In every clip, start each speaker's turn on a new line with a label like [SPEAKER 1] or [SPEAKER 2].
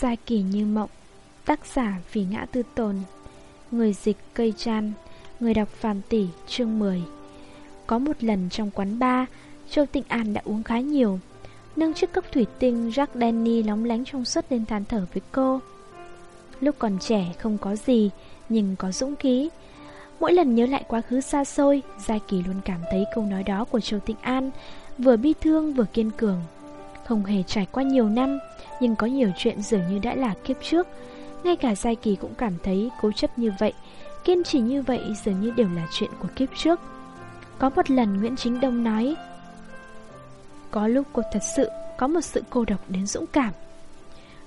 [SPEAKER 1] Giai kỳ như mộng, Tác giả vì ngã tư tồn, Người dịch cây chan, Người đọc phàm tỷ, chương 10 Có một lần trong quán bar, Châu Tịnh An đã uống khá nhiều, Nâng chiếc cốc thủy tinh Jack Danny lóng lánh trong suốt lên than thở với cô. Lúc còn trẻ không có gì, Nhưng có dũng khí. Mỗi lần nhớ lại quá khứ xa xôi, Giai Kỳ luôn cảm thấy câu nói đó của Châu Tịnh An Vừa bi thương vừa kiên cường. Không hề trải qua nhiều năm nhưng có nhiều chuyện dường như đã là kiếp trước. Ngay cả Giai Kỳ cũng cảm thấy cố chấp như vậy, Kiên trì như vậy dường như đều là chuyện của kiếp trước. Có một lần Nguyễn Chính Đông nói, Có lúc cô thật sự, có một sự cô độc đến dũng cảm.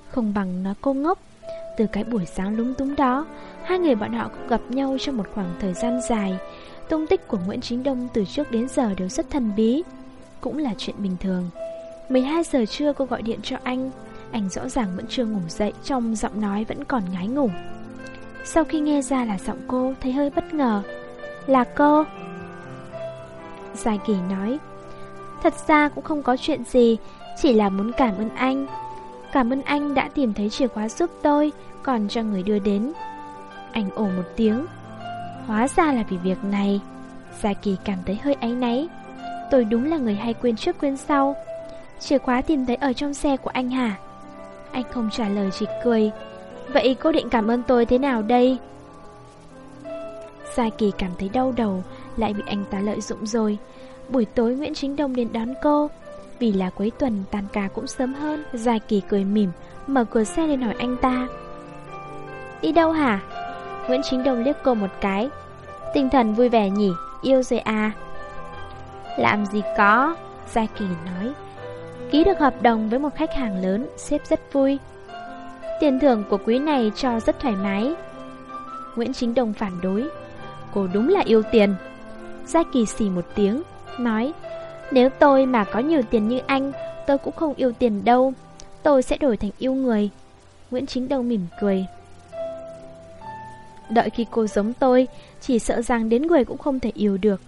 [SPEAKER 1] Không bằng nói cô ngốc. Từ cái buổi sáng lúng túng đó, Hai người bọn họ cũng gặp nhau trong một khoảng thời gian dài. Tung tích của Nguyễn Chính Đông từ trước đến giờ đều rất thần bí. Cũng là chuyện bình thường. 12 giờ trưa cô gọi điện cho anh. Anh rõ ràng vẫn chưa ngủ dậy, Trong giọng nói vẫn còn ngái ngủ. Sau khi nghe ra là giọng cô, Thấy hơi bất ngờ. Là cô? Giai kỳ nói, Thật ra cũng không có chuyện gì, Chỉ là muốn cảm ơn anh. Cảm ơn anh đã tìm thấy chìa khóa giúp tôi, Còn cho người đưa đến. Anh ồ một tiếng. Hóa ra là vì việc này. Gia Kỳ cảm thấy hơi áy náy. Tôi đúng là người hay quên trước quên sau. Chìa khóa tìm thấy ở trong xe của anh hả? Anh không trả lời chỉ cười. Vậy cô định cảm ơn tôi thế nào đây? Gia Kỳ cảm thấy đau đầu, Lại bị anh ta lợi dụng rồi. Buổi tối Nguyễn Chính Đông đến đón cô. Vì là cuối tuần tan ca cũng sớm hơn. Gia Kỳ cười mỉm, Mở cửa xe lên hỏi anh ta. Đi đâu hả? Nguyễn Chính Đông liếc cô một cái. Tinh thần vui vẻ nhỉ, Yêu rồi à. Làm gì có Gia Kỳ nói. Ký được hợp đồng với một khách hàng lớn, Sếp rất vui. Tiền thưởng của quý này cho rất thoải mái. Nguyễn Chính Đông phản đối. Cô đúng là yêu tiền. Gia Kỳ xì một tiếng, Nói, Nếu tôi mà có nhiều tiền như anh, Tôi cũng không yêu tiền đâu. Tôi sẽ đổi thành yêu người. Nguyễn Chính Đông mỉm cười. Đợi khi cô giống tôi, Chỉ sợ rằng đến người cũng không thể yêu được.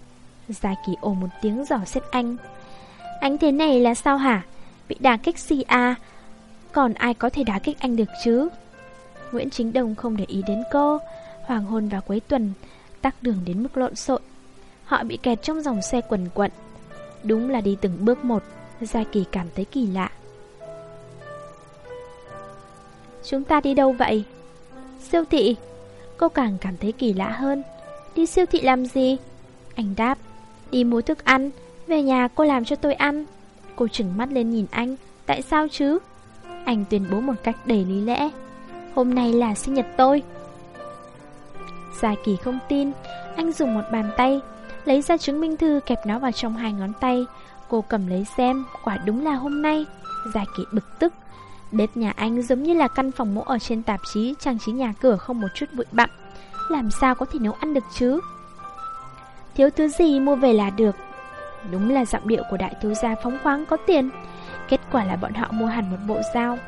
[SPEAKER 1] Gia Kỳ ồ một tiếng giỏ xét anh. Anh thế này là sao hả? Bị đả kích si à Còn ai có thể đả kích anh được chứ? Nguyễn Chính Đông không để ý đến cô. Hoàng hôn vào cuối tuần, Tắc đường đến mức lộn xộn. Họ bị kẹt trong dòng xe quần quận. Đúng là đi từng bước một, Gia Kỳ cảm thấy kỳ lạ. Chúng ta đi đâu vậy? Siêu thị. Cô càng cảm thấy kỳ lạ hơn. Đi siêu thị làm gì? Anh đáp. Đi mua thức ăn. Về nhà cô làm cho tôi ăn. Cô trừng mắt lên nhìn anh. Tại sao chứ? Anh tuyên bố một cách đầy lý lẽ. Hôm nay là sinh nhật tôi. Gia Kỳ không tin. Anh dùng một bàn tay, Lấy ra chứng minh thư kẹp nó vào trong hai ngón tay. Cô cầm lấy xem, Quả đúng là hôm nay. Gia Kỳ bực tức. Bếp nhà anh giống như là căn phòng mẫu ở trên tạp chí, Trang trí nhà cửa không một chút bụi bặm. Làm sao có thể nấu ăn được chứ? Thiếu thứ gì mua về là được? Đúng là giọng điệu của đại thiếu gia phóng khoáng có tiền. Kết quả là bọn họ mua hẳn một bộ dao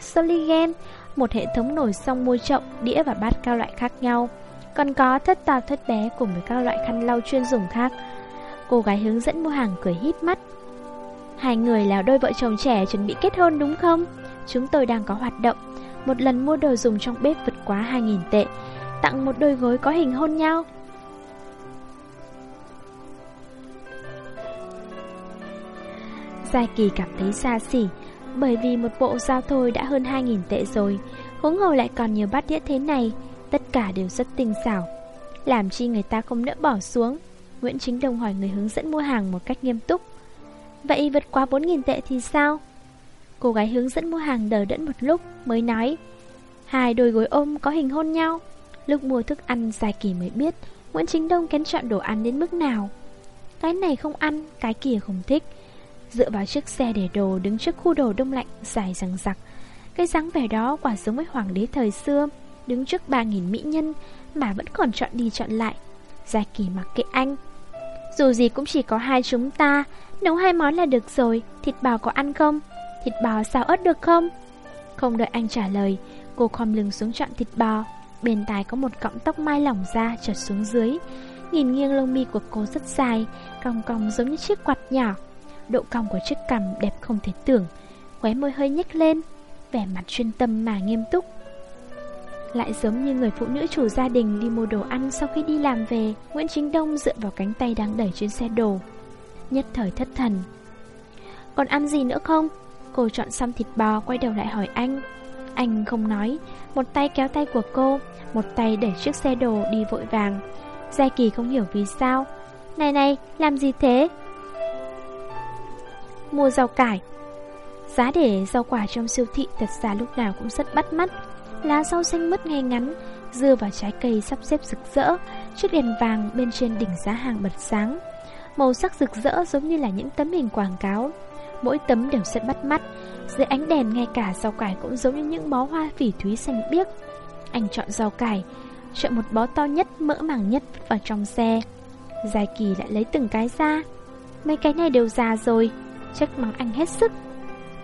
[SPEAKER 1] Soligen Một hệ thống nổi xong mua trậu, đĩa và bát cao loại khác nhau. Còn có thất to thất bé cùng với các loại khăn lau chuyên dùng khác. Cô gái hướng dẫn mua hàng cười hít mắt. Hai người là đôi vợ chồng trẻ chuẩn bị kết hôn đúng không? Chúng tôi đang có hoạt động. Một lần mua đồ dùng trong bếp vượt quá 2.000 tệ Tặng một đôi gối có hình hôn nhau. Giai Kỳ cảm thấy xa xỉ Bởi vì một bộ dao thôi đã hơn 2.000 tệ rồi Huống hồ lại còn nhiều bát đĩa thế này Tất cả đều rất tinh xảo. Làm chi người ta không nỡ bỏ xuống? Nguyễn Chính đông hỏi người hướng dẫn mua hàng một cách nghiêm túc. Vậy vượt qua 4.000 tệ thì sao? Cô gái hướng dẫn mua hàng đờ đẫn một lúc mới nói Hai đôi gối ôm có hình hôn nhau. Lúc mua thức ăn dài kỳ mới biết Nguyễn Chính Đông kén chọn đồ ăn đến mức nào. Cái này không ăn, cái kia không thích. Dựa vào chiếc xe để đồ đứng trước khu đồ đông lạnh dài răng rặc Cái dáng vẻ đó quả giống với hoàng đế thời xưa, Đứng trước 3.000 mỹ nhân mà vẫn còn chọn đi chọn lại Gia Kỳ mặc kệ anh Dù gì cũng chỉ có hai chúng ta, Nấu hai món là được rồi, Thịt bò có ăn không? Thịt bò xào ớt được không? Không đợi anh trả lời, Cô khom lưng xuống chọn thịt bò, Bên tai có một cọng tóc mai lỏng ra trượt xuống dưới, Nhìn nghiêng lông mi của cô rất dài, Cong cong giống như chiếc quạt nhỏ Độ cong của chiếc cằm đẹp không thể tưởng Khóe môi hơi nhếch lên vẻ mặt chuyên tâm mà nghiêm túc. Lại giống như người phụ nữ chủ gia đình đi mua đồ ăn sau khi đi làm về Nguyễn Chính Đông dựa vào cánh tay đang đẩy trên xe đồ Nhất thời thất thần. Còn ăn gì nữa không? Cô chọn xong thịt bò quay đầu lại hỏi anh. Anh không nói Một tay kéo tay của cô Một tay đẩy chiếc xe đồ đi vội vàng. Gia Kỳ không hiểu vì sao. Này này, làm gì thế? Mua rau cải. Giá để rau quả trong siêu thị thật ra lúc nào cũng rất bắt mắt. Lá rau xanh mứt ngay ngắn Dưa và trái cây sắp xếp rực rỡ Chiếc đèn vàng bên trên đỉnh giá hàng bật sáng. Màu sắc rực rỡ giống như là những tấm hình quảng cáo. Mỗi tấm đều rất bắt mắt Dưới ánh đèn ngay cả rau cải cũng giống như những bó hoa phỉ thúy xanh biếc. Anh chọn rau cải Chọn một bó to nhất, mỡ màng nhất vào trong xe. Dài kỳ lại lấy từng cái ra. Mấy cái này đều già rồi Chắc mắng anh hết sức.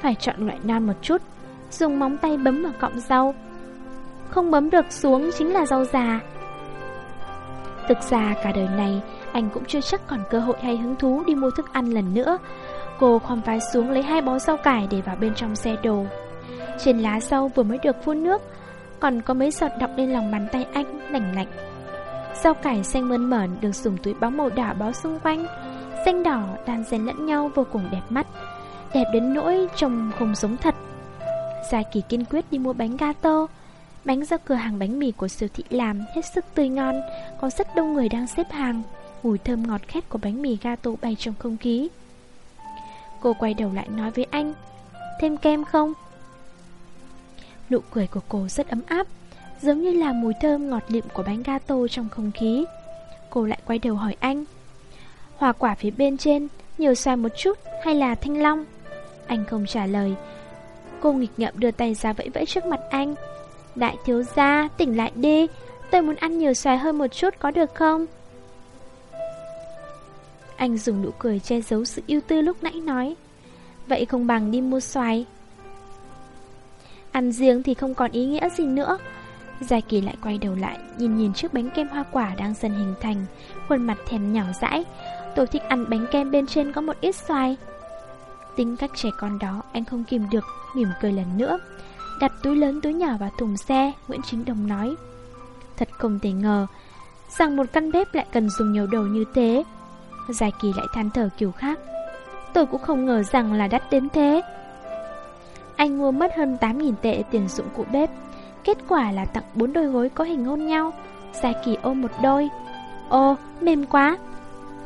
[SPEAKER 1] Phải chọn loại non một chút, Dùng móng tay bấm vào cọng rau. Không bấm được xuống chính là rau già. Thực ra cả đời này, Anh cũng chưa chắc còn cơ hội hay hứng thú đi mua thức ăn lần nữa. Cô khoan vai xuống lấy hai bó rau cải để vào bên trong xe đồ. Trên lá rau vừa mới được phun nước, Còn có mấy giọt đọng lên lòng bàn tay anh, lạnh lạnh. Rau cải xanh mơn mởn được dùng túi bóng màu đỏ bó xung quanh. Xanh đỏ đan xen lẫn nhau vô cùng đẹp mắt, Đẹp đến nỗi trông không giống thật. Gia Kỳ kiên quyết đi mua bánh gato. Bánh do cửa hàng bánh mì của siêu thị làm hết sức tươi ngon, Có rất đông người đang xếp hàng. Mùi thơm ngọt khét của bánh mì gato bay trong không khí. Cô quay đầu lại nói với anh, Thêm kem không? Nụ cười của cô rất ấm áp. Giống như là mùi thơm ngọt lịm của bánh gato trong không khí. Cô lại quay đầu hỏi anh, Hoa quả phía bên trên Nhiều xoài một chút hay là thanh long? Anh không trả lời. Cô nghịch ngợm đưa tay ra vẫy vẫy trước mặt anh, Đại thiếu gia, tỉnh lại đi, Tôi muốn ăn nhiều xoài hơn một chút có được không? Anh dùng nụ cười che giấu sự ưu tư lúc nãy nói, Vậy không bằng đi mua xoài. Ăn riêng thì không còn ý nghĩa gì nữa Gia Kỳ lại quay đầu lại, Nhìn nhìn chiếc bánh kem hoa quả đang dần hình thành, Khuôn mặt thèm nhỏ dãi. Tôi thích ăn bánh kem bên trên có một ít xoài. Tính cách trẻ con đó, Anh không kìm được, Mỉm cười lần nữa. Đặt túi lớn túi nhỏ vào thùng xe, Nguyễn Chính Đồng nói. Thật không thể ngờ, Rằng một căn bếp lại cần dùng nhiều đồ như thế. Giai kỳ lại than thở kiểu khác. Tôi cũng không ngờ rằng là đắt đến thế. Anh mua mất hơn 8.000 tệ tiền dụng cụ bếp. Kết quả là tặng bốn đôi gối có hình hôn nhau Giải kỳ ôm một đôi. Ô, mềm quá.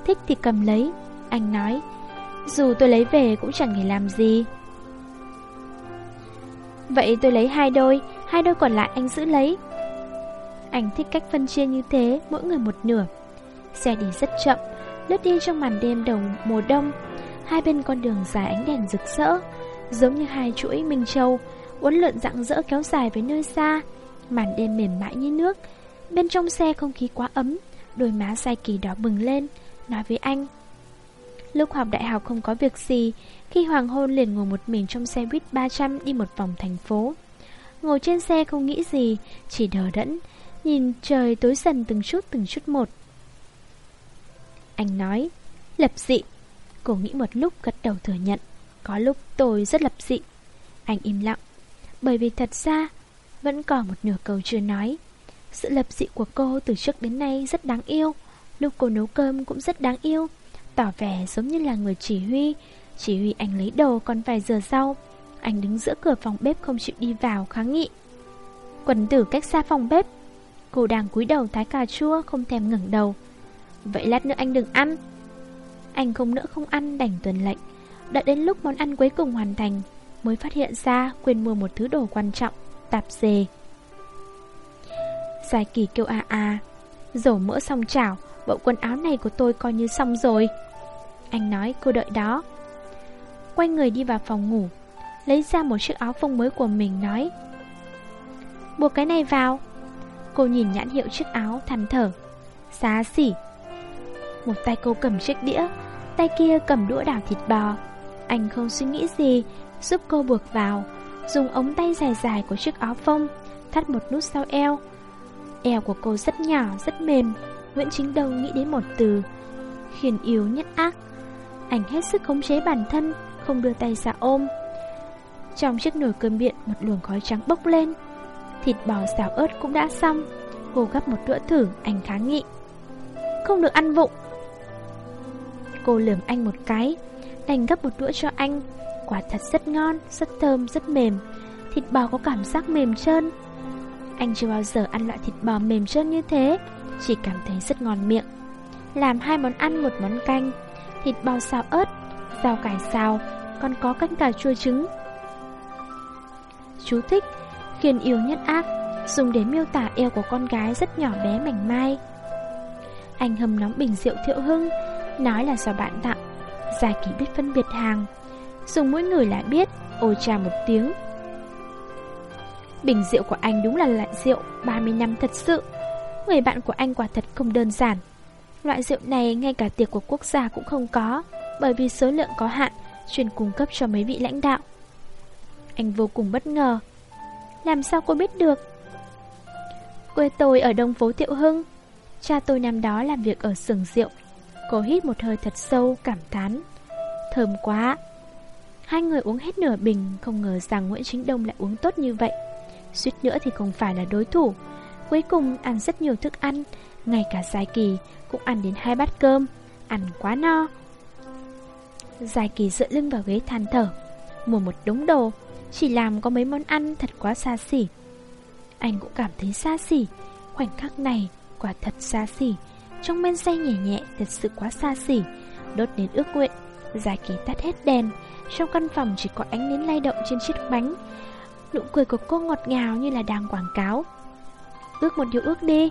[SPEAKER 1] Thích thì cầm lấy. Anh nói Dù tôi lấy về cũng chẳng thể làm gì. Vậy tôi lấy hai đôi Hai đôi còn lại anh giữ lấy. Anh thích cách phân chia như thế Mỗi người một nửa. Xe đi rất chậm Lướt đi trong màn đêm đầu mùa đông. Hai bên con đường dài ánh đèn rực rỡ Giống như hai chuỗi Minh Châu. Uốn lượn rạng rỡ kéo dài với nơi xa, Màn đêm mềm mại như nước. Bên trong xe không khí quá ấm, Đôi má sai kỳ đỏ bừng lên, Nói với anh. Lúc học đại học không có việc gì, Khi hoàng hôn liền ngồi một mình trong xe buýt 300 Đi một vòng thành phố. Ngồi trên xe không nghĩ gì, Chỉ đờ đẫn, Nhìn trời tối dần từng chút từng chút một. Anh nói, Lập dị. Cô nghĩ một lúc gật đầu thừa nhận, Có lúc tôi rất lập dị. Anh im lặng. Bởi vì thật ra, Vẫn còn một nửa câu chưa nói. Sự lập dị của cô từ trước đến nay rất đáng yêu. Lúc cô nấu cơm cũng rất đáng yêu. Tỏ vẻ giống như là người chỉ huy. Chỉ huy anh lấy đồ còn vài giờ sau. Anh đứng giữa cửa phòng bếp không chịu đi vào, kháng nghị. Quần tử cách xa phòng bếp. Cô đang cúi đầu thái cà chua, không thèm ngẩng đầu. Vậy lát nữa anh đừng ăn. Anh không nỡ không ăn, đành tuần lệnh. Đã đến lúc món ăn cuối cùng hoàn thành. Mới phát hiện ra quên mua một thứ đồ quan trọng, Tạp dề. Giải kỳ kêu a a Dầu mỡ xong chảo, Bộ quần áo này của tôi coi như xong rồi. Anh nói cô đợi đó. Quay người đi vào phòng ngủ, Lấy ra một chiếc áo phông mới của mình nói, Buộc cái này vào. Cô nhìn nhãn hiệu chiếc áo, than thở Xá xỉ. Một tay cô cầm chiếc đĩa, Tay kia cầm đũa đảo thịt bò. Anh không suy nghĩ gì Giúp cô buộc vào Dùng ống tay dài dài của chiếc áo phông Thắt một nút sau eo. Eo của cô rất nhỏ, rất mềm. Nguyễn Chính Đông nghĩ đến một từ Khiển yếu nhất ác. Anh hết sức khống chế bản thân Không đưa tay ra ôm. Trong chiếc nồi cơm điện một luồng khói trắng bốc lên. Thịt bò xào ớt cũng đã xong. Cô gắp một đũa thử Anh kháng nghị. Không được ăn vụng. Cô lườm anh một cái Đành gấp một đũa cho anh. Quả thật rất ngon, rất thơm, rất mềm. Thịt bò có cảm giác mềm trơn. Anh chưa bao giờ ăn loại thịt bò mềm trơn như thế Chỉ cảm thấy rất ngon miệng. Làm hai món ăn một món canh Thịt bò xào ớt Rau cải xào Còn có canh cà chua trứng. Chú thích khiền yêu nhất ác Dùng để miêu tả eo của con gái rất nhỏ bé mảnh mai. Anh hầm nóng bình rượu thiệu hưng Nói là do bạn tặng Giải kỳ biết phân biệt hàng. Dùng mũi người lại biết Ôi trà một tiếng. Bình rượu của anh đúng là loại rượu 30 năm thật sự. Người bạn của anh quả thật không đơn giản. Loại rượu này ngay cả tiệc của quốc gia cũng không có, Bởi vì số lượng có hạn, Chuyên cung cấp cho mấy vị lãnh đạo. Anh vô cùng bất ngờ. Làm sao cô biết được? Quê tôi ở đông phố Thiệu Hưng. Cha tôi năm đó làm việc ở xưởng rượu. Cô hít một hơi thật sâu, cảm thán. Thơm quá Hai người uống hết nửa bình, Không ngờ rằng Nguyễn Chính Đông lại uống tốt như vậy. Suýt nữa thì không phải là đối thủ. Cuối cùng ăn rất nhiều thức ăn, Ngay cả Giai Kỳ cũng ăn đến hai bát cơm, Ăn quá no. Giai Kỳ dựa lưng vào ghế than thở, Mua một đống đồ, Chỉ làm có mấy món ăn thật quá xa xỉ. Anh cũng cảm thấy xa xỉ, Khoảnh khắc này quả thật xa xỉ, Trong men say nhẹ nhẹ thật sự quá xa xỉ, Đốt đến ước nguyện. Giai Kỳ tắt hết đèn. Trong căn phòng chỉ có ánh nến lay động trên chiếc bánh. Nụ cười của cô ngọt ngào như là đang quảng cáo. Ước một điều ước đi.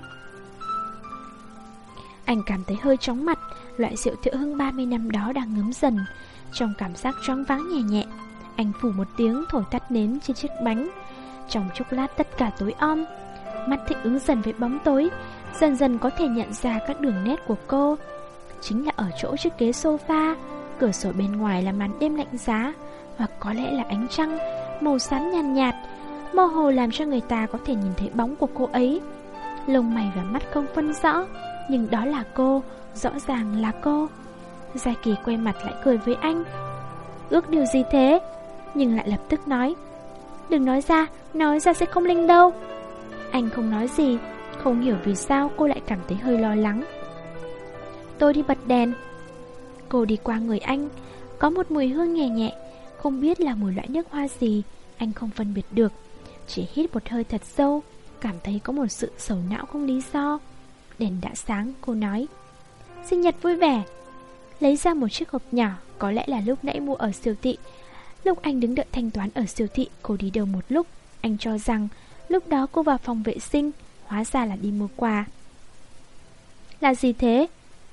[SPEAKER 1] Anh cảm thấy hơi chóng mặt. Loại rượu thiệu hưng 30 năm đó đang ngấm dần. Trong cảm giác choáng váng nhẹ nhẹ, Anh phủ một tiếng thổi tắt nến trên chiếc bánh. Trong chốc lát tất cả tối om, Mắt thích ứng dần với bóng tối, Dần dần có thể nhận ra các đường nét của cô. Chính là ở chỗ chiếc ghế sofa. Cửa sổ bên ngoài là màn đêm lạnh giá Hoặc có lẽ là ánh trăng Màu xám nhàn nhạt, nhạt Mơ hồ làm cho người ta có thể nhìn thấy bóng của cô ấy. Lông mày và mắt không phân rõ Nhưng đó là cô Rõ ràng là cô. Gia Kỳ quay mặt lại cười với anh. Ước điều gì thế? Nhưng lại lập tức nói. Đừng nói ra, nói ra sẽ không linh đâu. Anh không nói gì Không hiểu vì sao cô lại cảm thấy hơi lo lắng. Tôi đi bật đèn Cô đi qua người anh. Có một mùi hương nhẹ nhẹ, Không biết là mùi loại nước hoa gì, Anh không phân biệt được. Chỉ hít một hơi thật sâu, Cảm thấy có một sự sầu não không lý do. Đèn đã sáng, cô nói. Sinh nhật vui vẻ. Lấy ra một chiếc hộp nhỏ, Có lẽ là lúc nãy mua ở siêu thị. Lúc anh đứng đợi thanh toán ở siêu thị, Cô đi đâu một lúc. Anh cho rằng, lúc đó cô vào phòng vệ sinh, Hóa ra là đi mua quà. Là gì thế?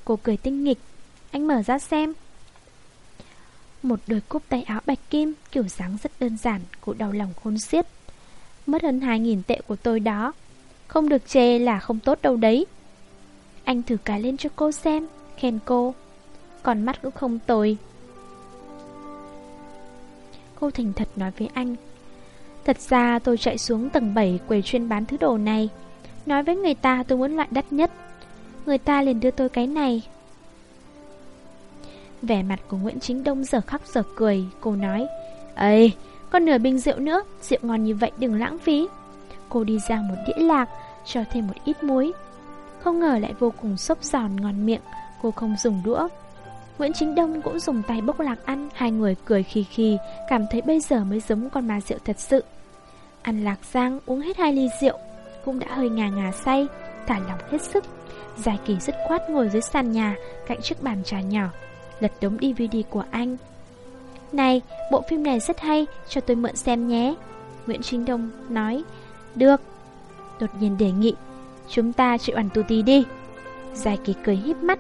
[SPEAKER 1] Cô cười tinh nghịch. Anh mở ra xem. Một đôi cúc tay áo bạch kim, Kiểu dáng rất đơn giản Cô đau lòng khôn xiết. Mất hơn 2.000 tệ của tôi đó. Không được chê là không tốt đâu đấy. Anh thử cái lên cho cô xem, Khen cô. Còn mắt cũng không tồi. Cô thành thật nói với anh. Thật ra tôi chạy xuống tầng 7 quầy chuyên bán thứ đồ này. Nói với người ta tôi muốn loại đắt nhất. Người ta liền đưa tôi cái này. Vẻ mặt của Nguyễn Chính Đông giờ khóc giờ cười Cô nói Ây, còn nửa bình rượu nữa Rượu ngon như vậy đừng lãng phí. Cô đi ra một đĩa lạc Cho thêm một ít muối. Không ngờ lại vô cùng xốp giòn ngon miệng Cô không dùng đũa. Nguyễn Chính Đông cũng dùng tay bốc lạc ăn Hai người cười khì khì Cảm thấy bây giờ mới giống con ma rượu thật sự. Ăn lạc giang uống hết hai ly rượu Cũng đã hơi ngà ngà say Thả lòng hết sức. Giải kỳ dứt khoát ngồi dưới sàn nhà Cạnh chiếc bàn trà nhỏ. Lật đống DVD của anh. Này, bộ phim này rất hay Cho tôi mượn xem nhé. Nguyễn Chính Đông nói Được. Đột nhiên đề nghị Chúng ta chịu ăn tù tì đi. Giải kỳ cười híp mắt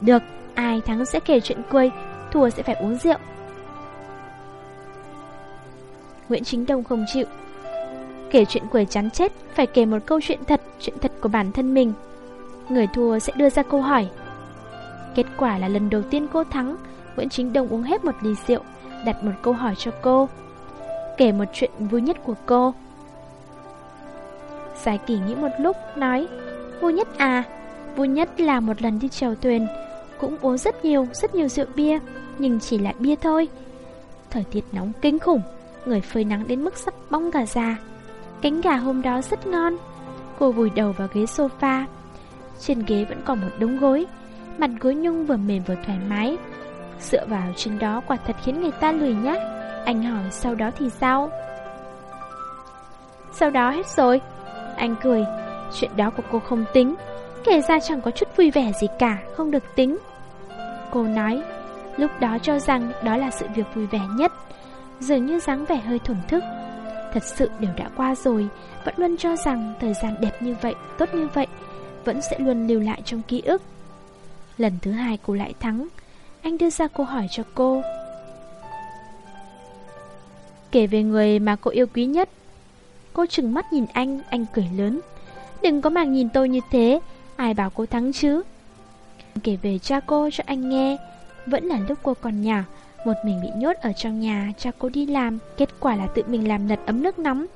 [SPEAKER 1] Được, ai thắng sẽ kể chuyện cười Thua sẽ phải uống rượu. Nguyễn Chính Đông không chịu Kể chuyện cười chán chết Phải kể một câu chuyện thật Chuyện thật của bản thân mình. Người thua sẽ đưa ra câu hỏi Kết quả là lần đầu tiên cô thắng Nguyễn Chính Đông uống hết một ly rượu Đặt một câu hỏi cho cô Kể một chuyện vui nhất của cô Giải kỳ nghĩ một lúc Nói Vui nhất à Vui nhất là một lần đi chèo thuyền Cũng uống rất nhiều, rất nhiều rượu bia Nhưng chỉ là bia thôi Thời tiết nóng kinh khủng người phơi nắng đến mức sắp bong cả da. Cánh gà hôm đó rất ngon. Cô vùi đầu vào ghế sofa. Trên ghế vẫn còn một đống gối. Mặt gối nhung vừa mềm vừa thoải mái. Dựa vào trên đó quả thật khiến người ta lười nhác. Anh hỏi sau đó thì sao? Sau đó hết rồi. Anh cười. Chuyện đó của cô không tính. Kể ra chẳng có chút vui vẻ gì cả, không được tính. Cô nói, lúc đó cho rằng đó là sự việc vui vẻ nhất. Dường như dáng vẻ hơi thổn thức Thật sự đều đã qua rồi Vẫn luôn cho rằng thời gian đẹp như vậy Tốt như vậy Vẫn sẽ luôn lưu lại trong ký ức Lần thứ hai cô lại thắng. Anh đưa ra câu hỏi cho cô. Kể về người mà cô yêu quý nhất. Cô trừng mắt nhìn anh Anh cười lớn. Đừng có mà nhìn tôi như thế, Ai bảo cô thắng chứ? Kể về cha cô cho anh nghe. Vẫn là lúc cô còn nhỏ, một mình bị nhốt ở trong nhà, Cha cô đi làm. Kết quả là tự mình làm lật ấm nước nóng.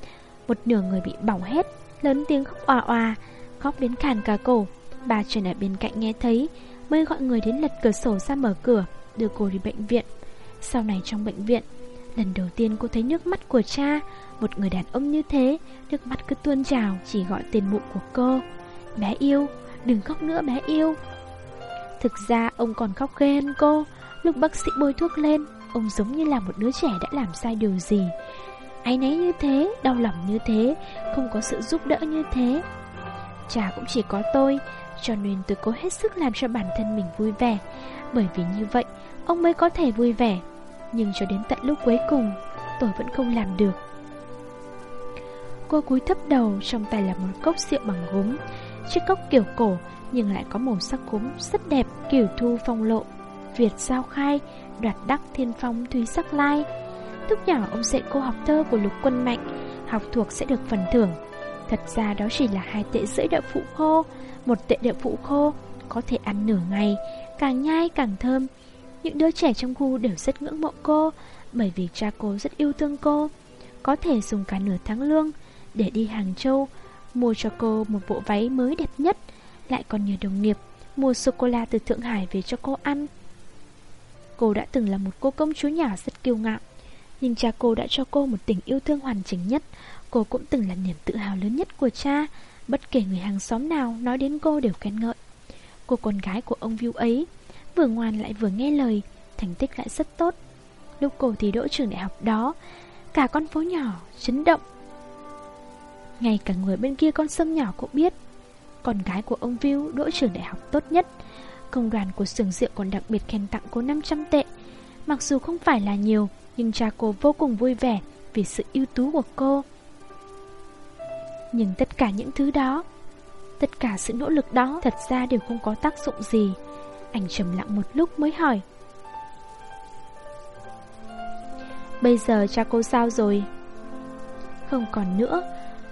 [SPEAKER 1] Một nửa người bị bỏng hết, Lớn tiếng khóc òa òa, Khóc đến khàn cả cổ. Bà Trần ở bên cạnh nghe thấy Mới gọi người đến lật cửa sổ ra mở cửa, Đưa cô đi bệnh viện. Sau này trong bệnh viện, Lần đầu tiên cô thấy nước mắt của cha, Một người đàn ông như thế, Nước mắt cứ tuôn trào, Chỉ gọi tên mụ của cô. Bé yêu, Đừng khóc nữa bé yêu. Thực ra ông còn khóc ghê hơn cô. Lúc bác sĩ bôi thuốc lên, Ông giống như là một đứa trẻ đã làm sai điều gì. Ái nấy như thế, Đau lòng như thế, Không có sự giúp đỡ như thế. Cha cũng chỉ có tôi cho nên tôi cố hết sức làm cho bản thân mình vui vẻ. Bởi vì như vậy Ông mới có thể vui vẻ. Nhưng cho đến tận lúc cuối cùng Tôi vẫn không làm được. Cô cúi thấp đầu Trong tay là một cốc rượu bằng gốm. Chiếc cốc kiểu cổ Nhưng lại có màu sắc gốm rất đẹp Kiểu thu phong lộ. Việt Giao Khai, đoạt đắc thiên phong Thúy Sắc Lai. Lúc nhỏ ông dạy cô học thơ của Lục Quân Mạnh, học thuộc sẽ được phần thưởng. Thật ra đó chỉ là hai tệ rưỡi đậu phụ khô, một tệ đậu phụ khô, có thể ăn nửa ngày, càng nhai càng thơm. Những đứa trẻ trong khu đều rất ngưỡng mộ cô, bởi vì cha cô rất yêu thương cô. Có thể dùng cả nửa tháng lương để đi Hàng Châu, mua cho cô một bộ váy mới đẹp nhất, lại còn nhờ đồng nghiệp mua sô-cô-la từ Thượng Hải về cho cô ăn. Cô đã từng là một cô công chúa nhỏ rất kiêu ngạo Nhưng cha cô đã cho cô một tình yêu thương hoàn chỉnh nhất Cô cũng từng là niềm tự hào lớn nhất của cha. Bất kể người hàng xóm nào nói đến cô đều khen ngợi. Cô con gái của ông View ấy, Vừa ngoan lại vừa nghe lời, Thành tích lại rất tốt. Lúc cô thì đỗ trường đại học đó, Cả con phố nhỏ chấn động. Ngay cả người bên kia con sông nhỏ cũng biết, Con gái của ông View đỗ trường đại học tốt nhất. Công đoàn của xưởng rượu còn đặc biệt khen tặng cô 500 tệ. Mặc dù không phải là nhiều, Nhưng cha cô vô cùng vui vẻ Vì sự ưu tú của cô. Nhưng tất cả những thứ đó, Tất cả sự nỗ lực đó Thật ra đều không có tác dụng gì. Anh trầm lặng một lúc mới hỏi. Bây giờ cha cô sao rồi? Không còn nữa.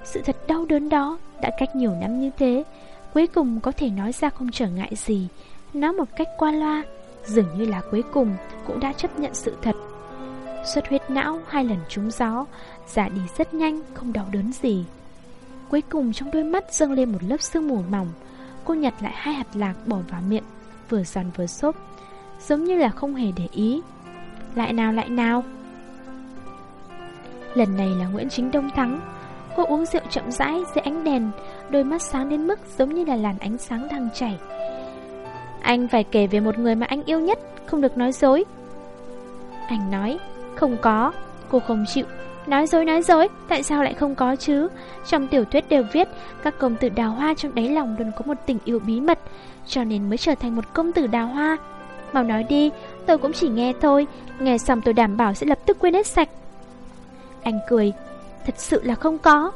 [SPEAKER 1] Sự thật đau đớn đó Đã cách nhiều năm như thế. Cuối cùng có thể nói ra không trở ngại gì. Nói một cách qua loa, Dường như là cuối cùng cũng đã chấp nhận sự thật. Xuất huyết não hai lần trúng gió Giả đi rất nhanh, không đau đớn gì. Cuối cùng trong đôi mắt dâng lên một lớp sương mù mỏng. Cô nhặt lại hai hạt lạc bỏ vào miệng, Vừa giòn vừa xốp, Giống như là không hề để ý. Lại nào lại nào? Lần này là Nguyễn Chính Đông thắng. Cô uống rượu chậm rãi dưới ánh đèn, Đôi mắt sáng đến mức giống như là làn ánh sáng đang chảy. Anh phải kể về một người mà anh yêu nhất, Không được nói dối. Anh nói, Không có, Cô không chịu. Nói dối nói dối, Tại sao lại không có chứ? Trong tiểu thuyết đều viết, Các công tử đào hoa trong đáy lòng luôn có một tình yêu bí mật, Cho nên mới trở thành một công tử đào hoa. Mau nói đi, Tôi cũng chỉ nghe thôi, Nghe xong tôi đảm bảo sẽ lập tức quên hết sạch. Anh cười, Thật sự là không có.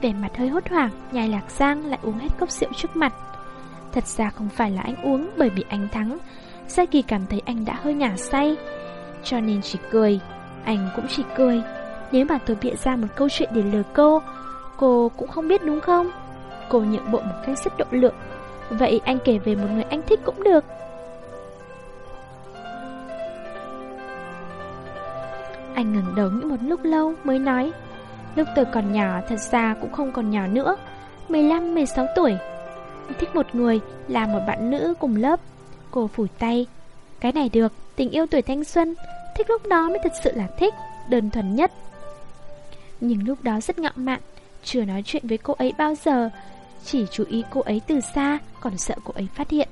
[SPEAKER 1] Vẻ mặt hơi hốt hoảng, Nhai lạc giang lại uống hết cốc rượu trước mặt. Thật ra không phải là anh uống bởi vì anh thắng Sai Kỳ cảm thấy anh đã hơi ngả say, Cho nên chỉ cười, Anh cũng chỉ cười. Nếu mà tôi bịa ra một câu chuyện để lừa cô Cô cũng không biết đúng không Cô nhượng bộ một cách rất độ lượng Vậy anh kể về một người anh thích cũng được Anh ngừng đầu nghĩ một lúc lâu mới nói Lúc tôi còn nhỏ thật ra cũng không còn nhỏ nữa 15-16 tuổi thích một người là một bạn nữ cùng lớp. Cô phủi tay. Cái này được, tình yêu tuổi thanh xuân, thích lúc đó mới thật sự là thích, đơn thuần nhất. Nhưng lúc đó rất ngạo mạn, Chưa nói chuyện với cô ấy bao giờ. Chỉ chú ý cô ấy từ xa, Còn sợ cô ấy phát hiện.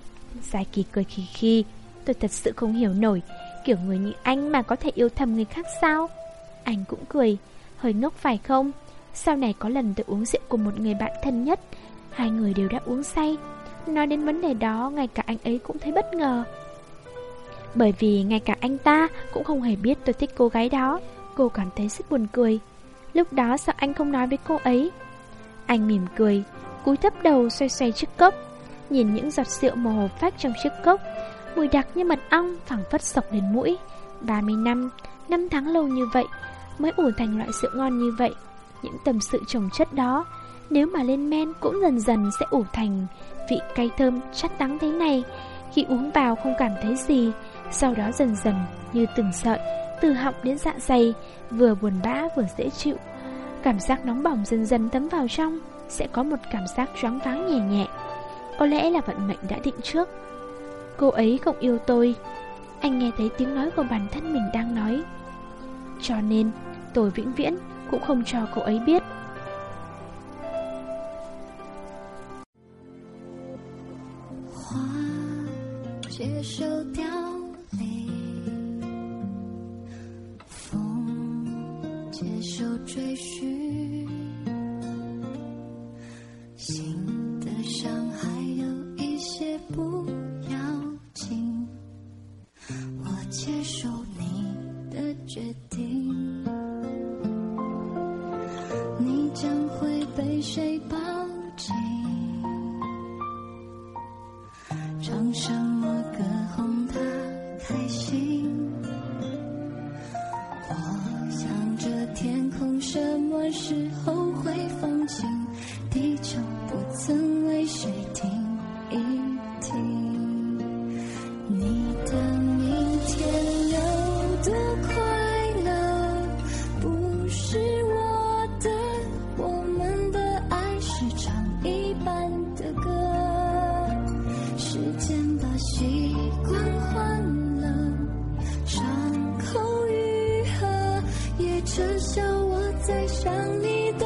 [SPEAKER 1] Giai kỳ cười khì khi Tôi thật sự không hiểu nổi, Kiểu người như anh mà có thể yêu thầm người khác sao? Anh cũng cười, Hơi ngốc phải không? Sau này có lần tôi uống rượu cùng một người bạn thân nhất, Hai người đều đã uống say. Nói đến vấn đề đó, Ngay cả anh ấy cũng thấy bất ngờ. Bởi vì ngay cả anh ta Cũng không hề biết tôi thích cô gái đó. Cô cảm thấy rất buồn cười. Lúc đó sao anh không nói với cô ấy? Anh mỉm cười Cúi thấp đầu xoay xoay chiếc cốc. Nhìn những giọt rượu màu hồ phát trong chiếc cốc Mùi đặc như mật ong phẳng phất sọc lên mũi. 30 năm, năm tháng lâu như vậy Mới ủ thành loại rượu ngon như vậy. Những tâm sự trồng chất đó Nếu mà lên men cũng dần dần sẽ ủ thành Vị cay thơm chát đắng thế này. Khi uống vào không cảm thấy gì Sau đó dần dần như từng sợi từ họng đến dạ dày, Vừa buồn bã vừa dễ chịu. Cảm giác nóng bỏng dần dần thấm vào trong, Sẽ có một cảm giác choáng váng nhẹ nhẹ. Có lẽ là vận mệnh đã định trước. Cô ấy không yêu tôi. Anh nghe thấy tiếng nói của bản thân mình đang nói. Cho nên, tôi vĩnh viễn cũng không cho cô ấy biết.
[SPEAKER 2] 接受你的决定，你将会被谁抱至少我在想你的